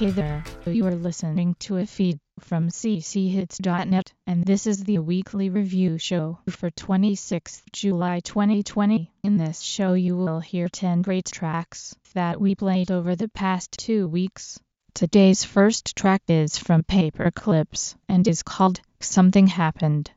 Hey there, you are listening to a feed from cchits.net, and this is the weekly review show for 26th July 2020. In this show you will hear 10 great tracks that we played over the past two weeks. Today's first track is from Paper Clips and is called Something Happened.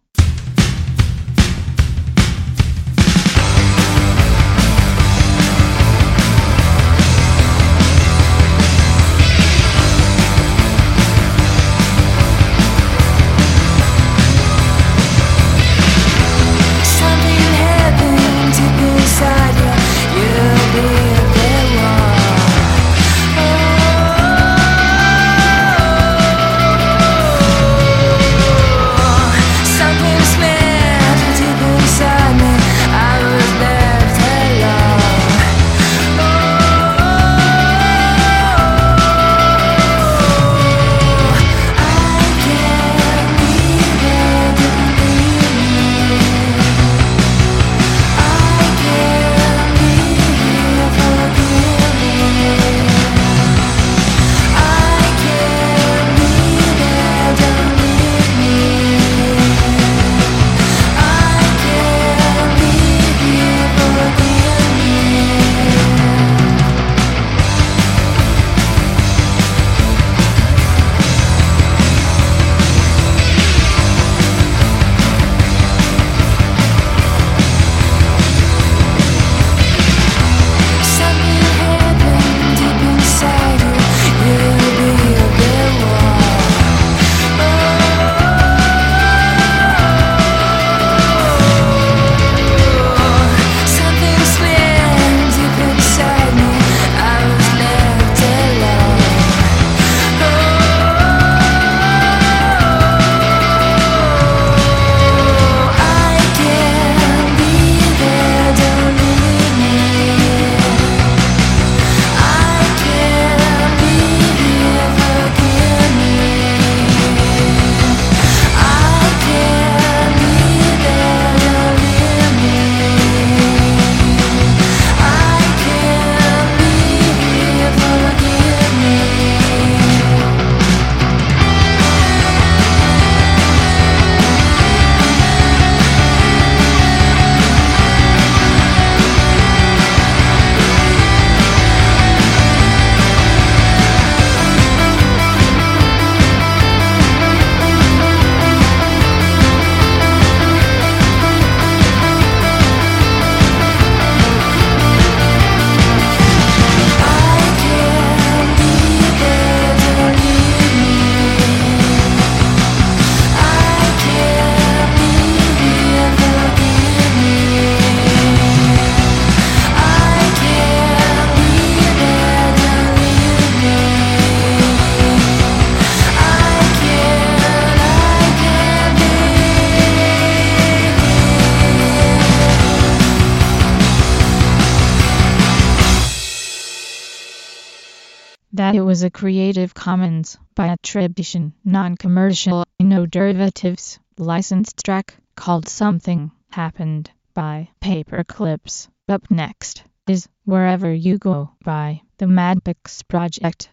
That it was a Creative Commons by attribution, non-commercial, no derivatives, licensed track called Something Happened by Paper Clips. Up next is Wherever You Go by the Madpix Project.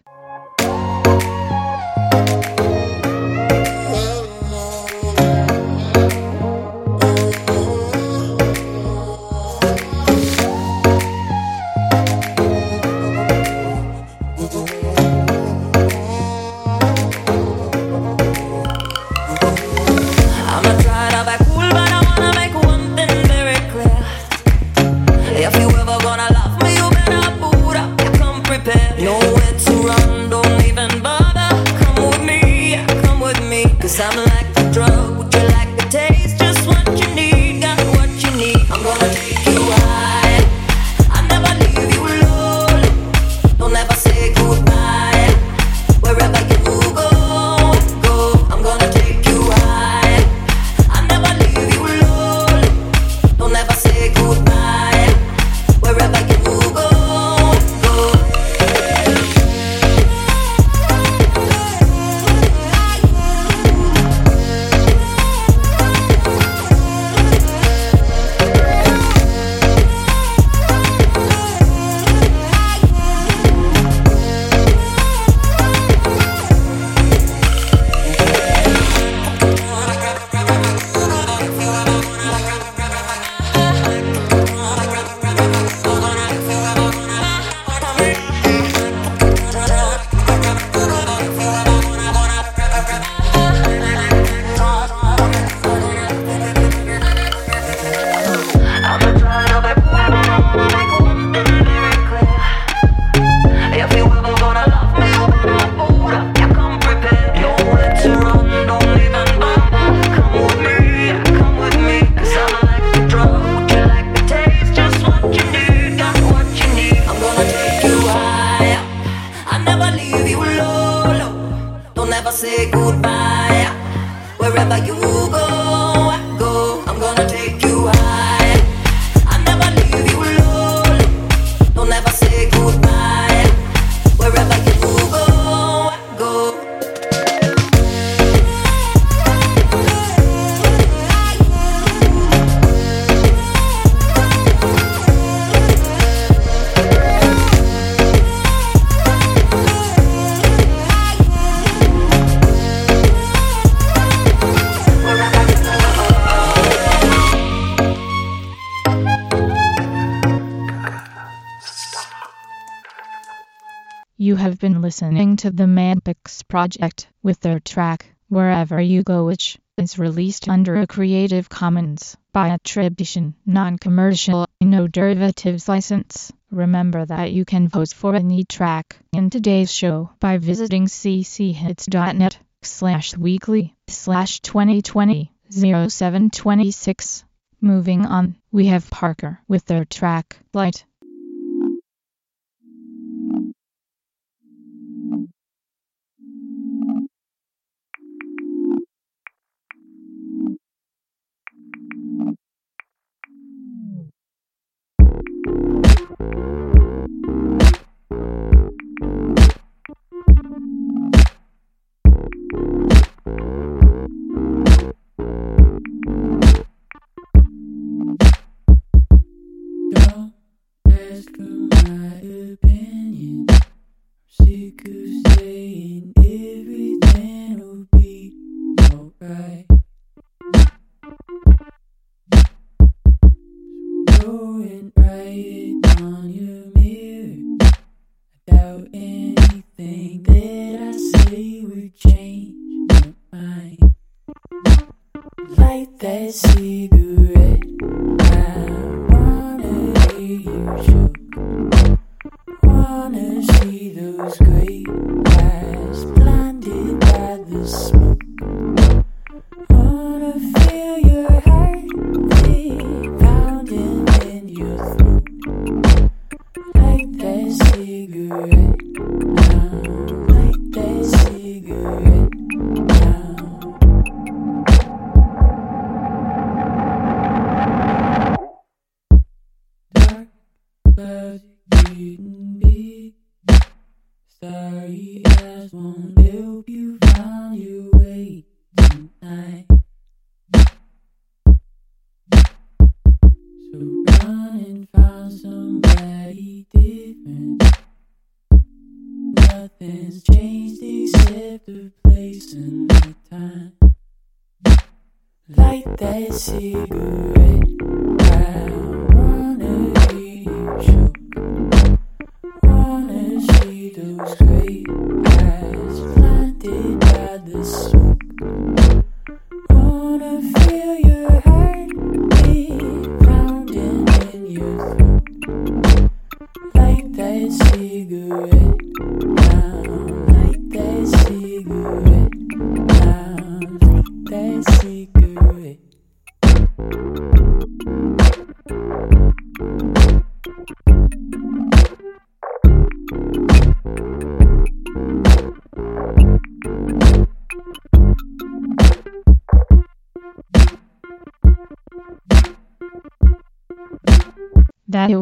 Project with their track, Wherever You Go which is released under a Creative Commons by attribution, non-commercial, no derivatives license. Remember that you can vote for any track in today's show by visiting cchits.net slash weekly slash 2020 0726. Moving on, we have Parker with their track, Light.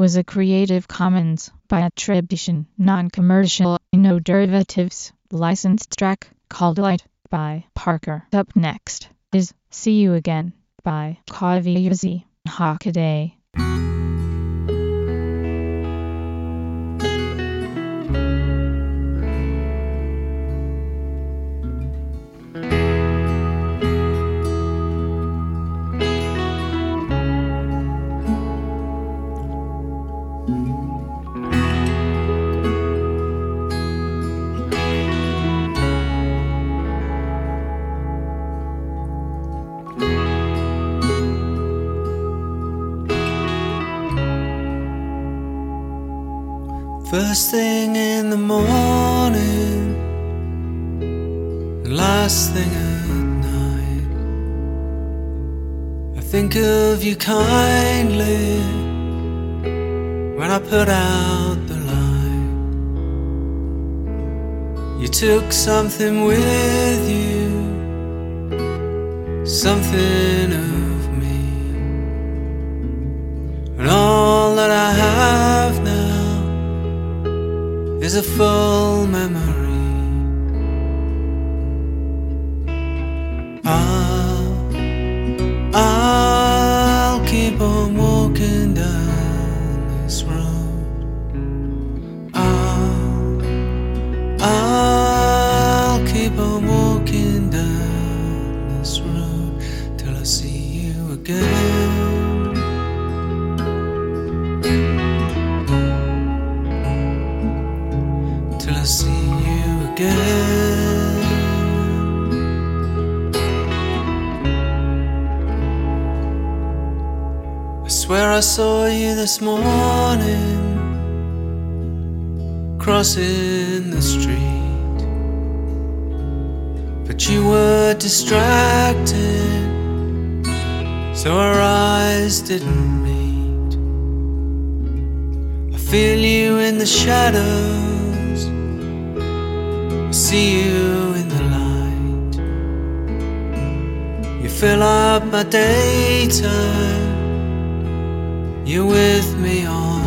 Was a Creative Commons by attribution, non-commercial, no derivatives, licensed track called Light by Parker. Up next is See You Again by Kaviyazi Hockaday. First thing in the morning, last thing at night. I think of you kindly when I put out the light. You took something with you, something of me, and all that I have now is a full memory. walking down this road till I see you again. Till I see you again. I swear I saw you this morning crossing the street but you were distracted, so our eyes didn't meet. I feel you in the shadows, I see you in the light. You fill up my daytime. You're with me all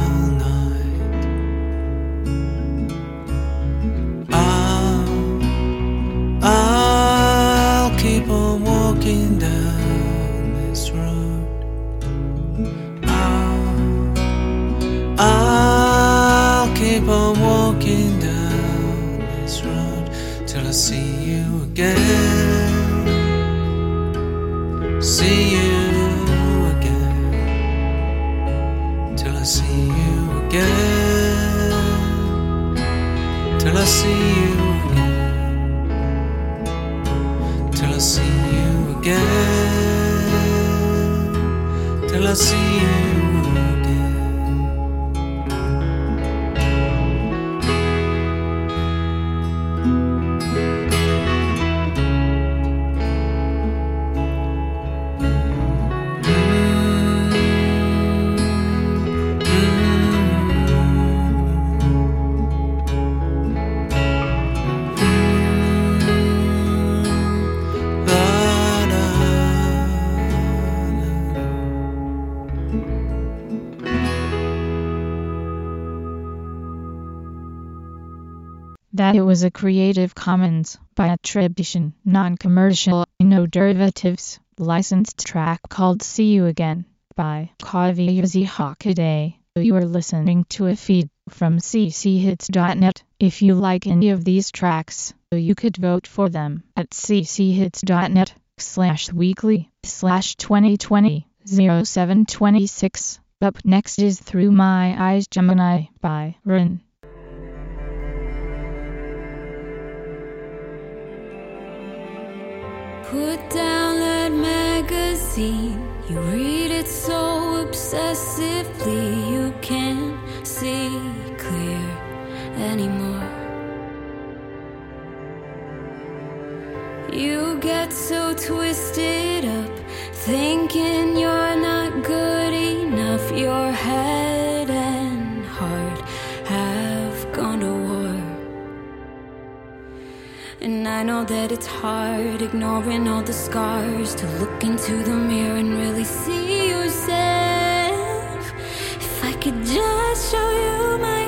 I'll keep on walking down this road till I see you again. A Creative Commons by attribution, non-commercial, no derivatives, licensed track called See You Again by Kaviyuzi Hakaday. You are listening to a feed from cchits.net. If you like any of these tracks, you could vote for them at cchits.net slash weekly slash 2020 0726. Up next is Through My Eyes Gemini by Rin. Put down that magazine. You read it so obsessively, you can't see clear anymore. You get so twisted up, thinking you're not good enough. Your And I know that it's hard ignoring all the scars to look into the mirror and really see yourself. If I could just show you myself.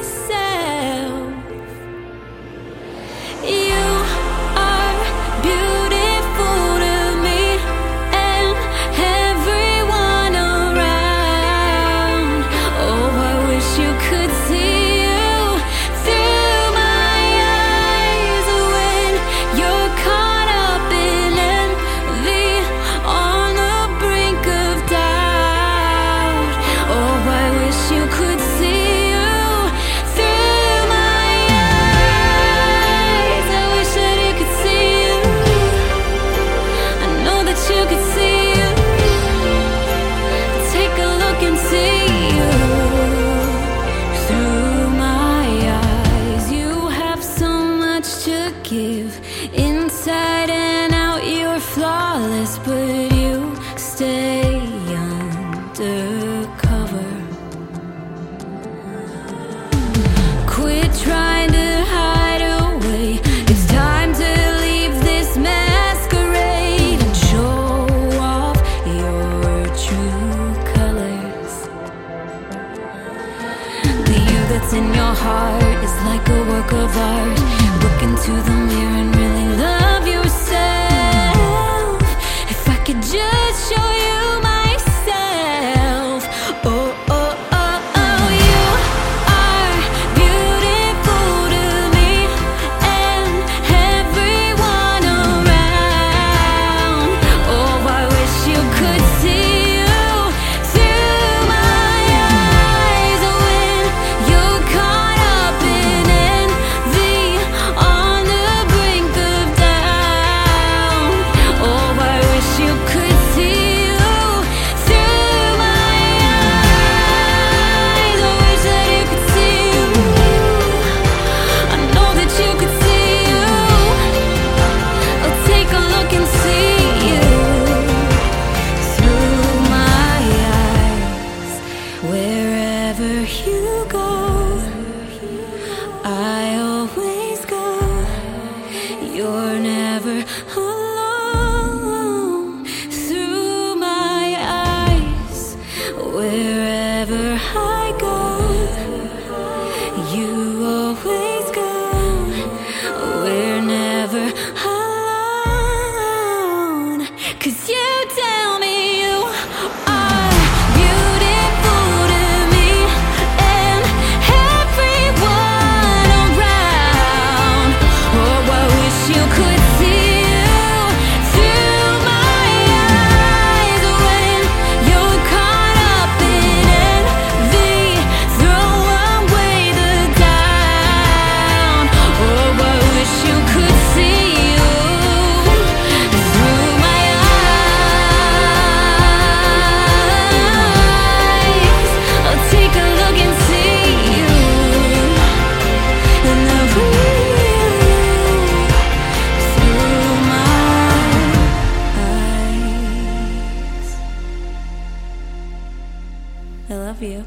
I love you.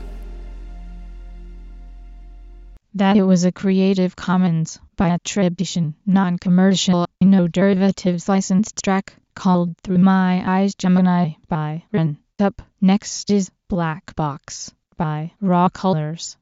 That it was a Creative Commons by attribution, non-commercial, no derivatives licensed track called Through My Eyes Gemini by Ren. Up next is Black Box by Raw Colors.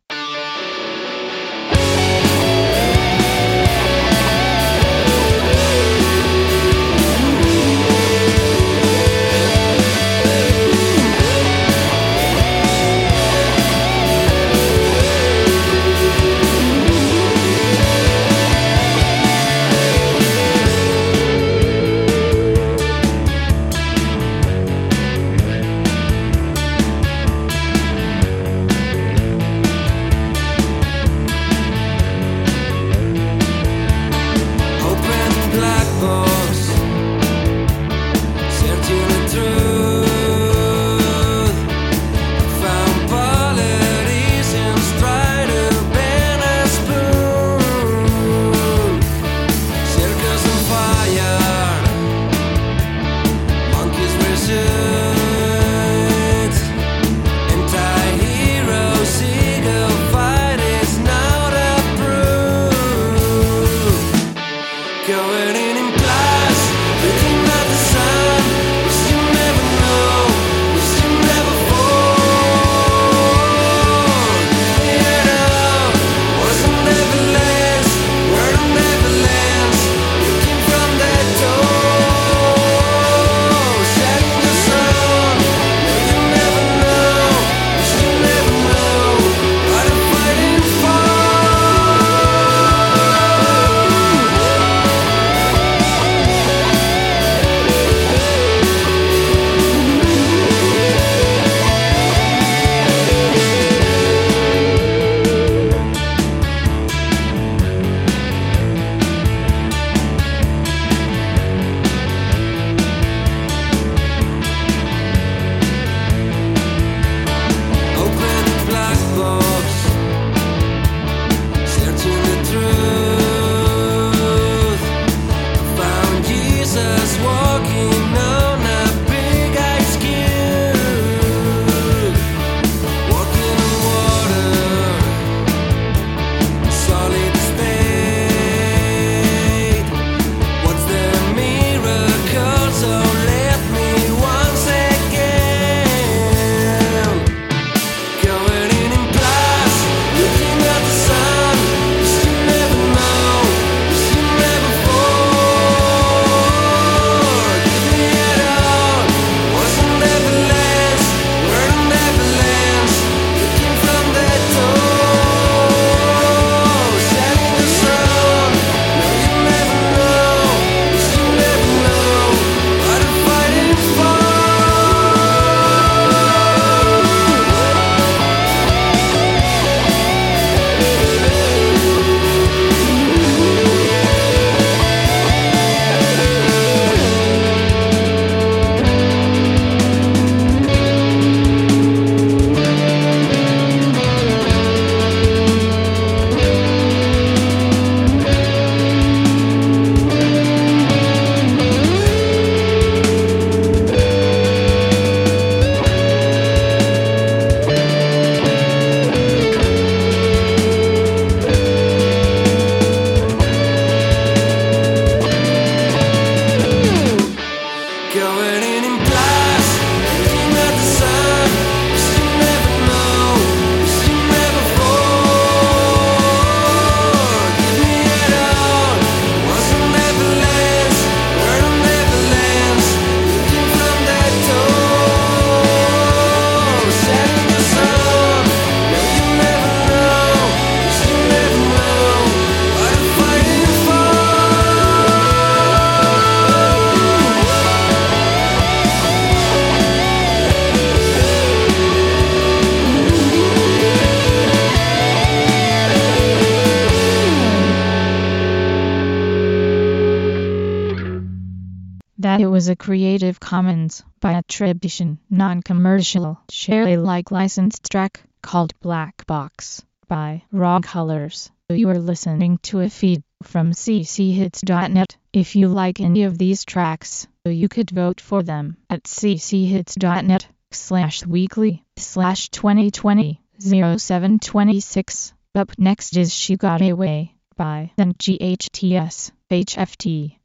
Was a Creative Commons by attribution, non-commercial, share Alike licensed track called Black Box by Raw Colors. You are listening to a feed from cchits.net. If you like any of these tracks, you could vote for them at cchits.net slash weekly slash 2020 0726. Up next is She Got Away by then GHTS HFT.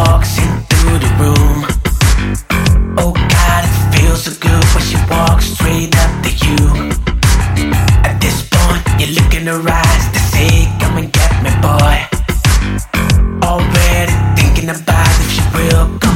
Walks in through the room. Oh God, it feels so good when she walks straight up to you. At this point, you look in her eyes to say, "Come and get me, boy." Already thinking about if she will come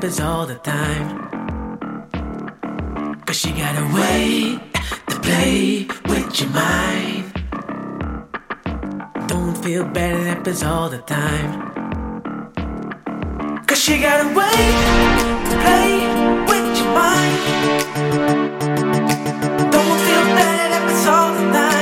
happens all the time. Cause she got a way to play with your mind. Don't feel bad, it happens all the time. Cause she got a way to play with your mind. Don't feel bad, it happens all the time.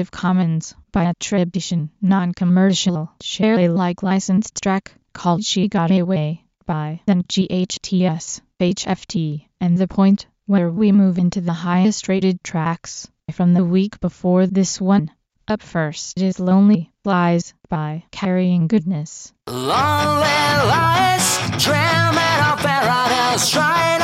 Creative Commons by attribution, non-commercial, share Alike licensed track called She Got Away by then GHTS HFT. And the point where we move into the highest rated tracks from the week before this one. Up first is Lonely Lies by Carrying Goodness. Lonely lies, dreaming of paradise, trying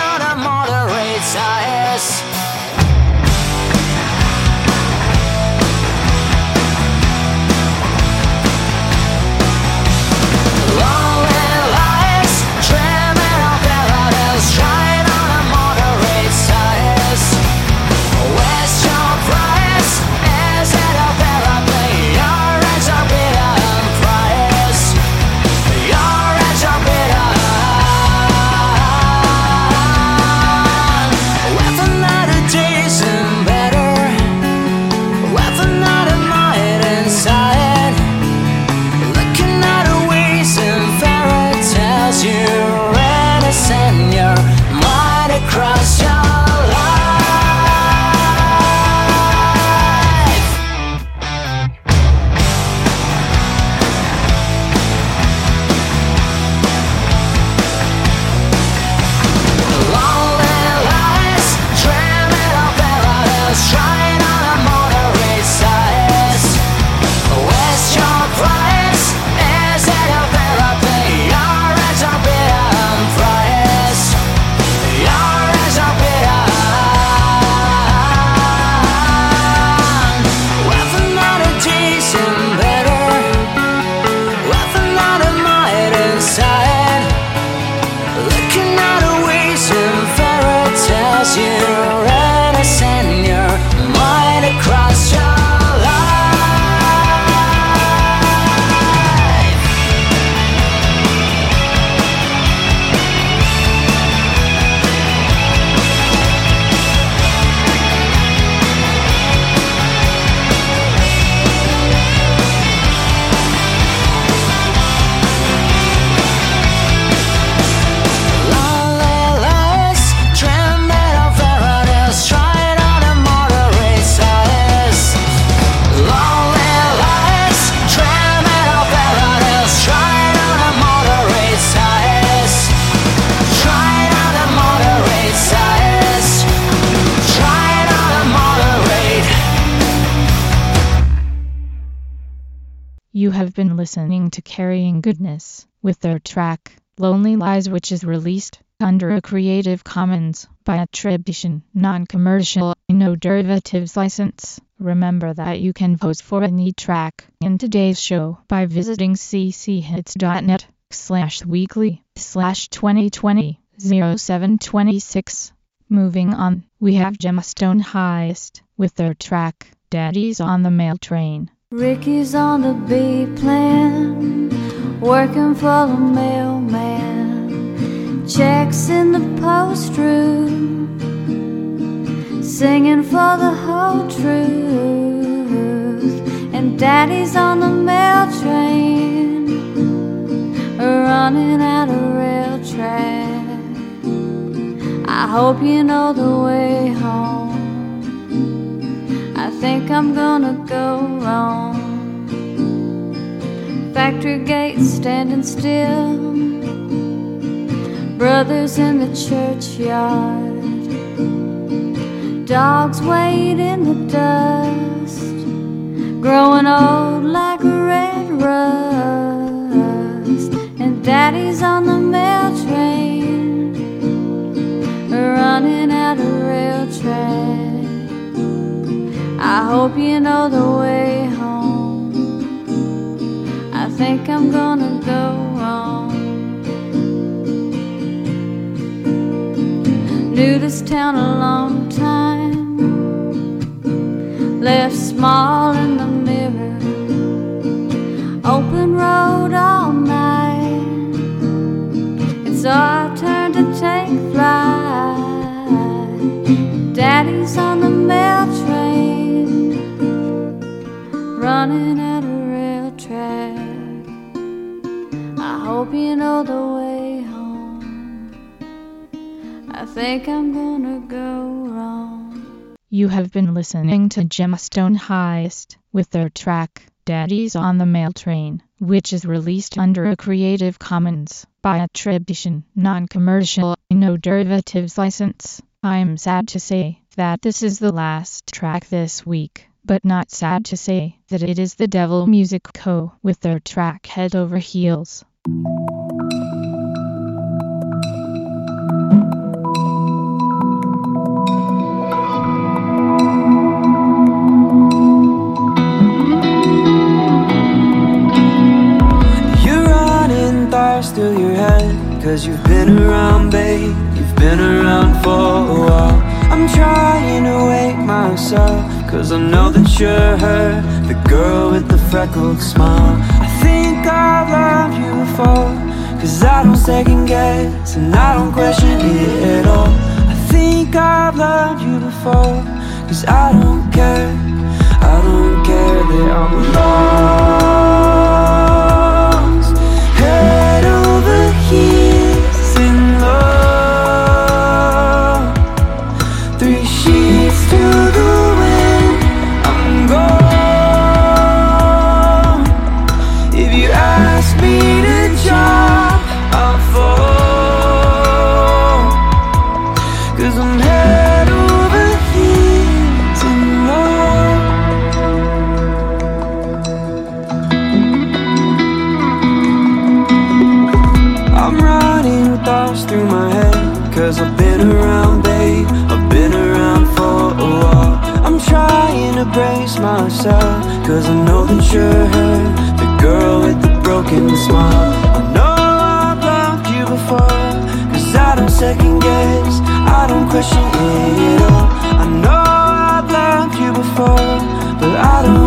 Goodness with their track Lonely Lies which is released under a Creative Commons by attribution, non-commercial, no derivatives license. Remember that you can vote for any track in today's show by visiting cchits.net slash weekly slash 2020 0726. Moving on, we have Gemstone Heist with their track Daddy's on the Mail Train. Ricky's on the B plan, working for the mailman. Checks in the post room, singing for the whole truth. And Daddy's on the mail train, running out of rail track. I hope you know the way home. I think I'm gonna go wrong. Factory gates standing still, brothers in the churchyard, dogs wait in the dust, growing old like red rust, and daddy's on the mail train, running out of rail track. I hope you know the way home. Think I'm gonna go on. Knew this town a long time. Left small in the mirror. Open road all night. And so I turned to take flight. Daddy's on the mail train, running at the way home. I think I'm gonna go wrong. You have been listening to Gemstone Heist with their track Daddy's on the Mail Train, which is released under a Creative Commons by attribution, non-commercial, no derivatives license. I'm sad to say that this is the last track this week, but not sad to say that it is the Devil Music Co. with their track Head Over Heels. Cause I know that you're her The girl with the freckled smile. I think I've loved you before Cause I don't second guess And I don't question it at all. I think I've loved you before Cause I don't care I don't care that I'm lost Cause I've been around, babe. I've been around for a while. I'm trying to brace myself. Cause I know that you're her The girl with the broken smile. I know I've loved you before. Cause I don't second guess. I don't question it at all. I know I've loved you before But I don't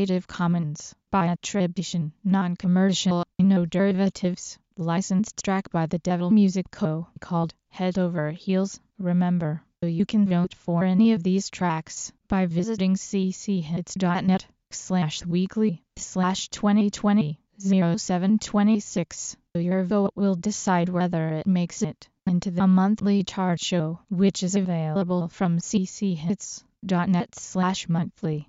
Creative Commons by attribution, non-commercial, no derivatives, licensed track by the Devil Music Co. called Head Over Heels. Remember, you can vote for any of these tracks by visiting cchits.net slash weekly slash 2020 0726. Your vote will decide whether it makes it into the monthly chart show, which is available from cchits.net slash monthly.